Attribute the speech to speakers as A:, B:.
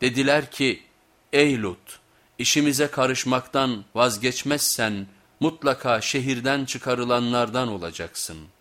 A: Dediler ki ey Lut işimize karışmaktan vazgeçmezsen mutlaka şehirden çıkarılanlardan olacaksın.''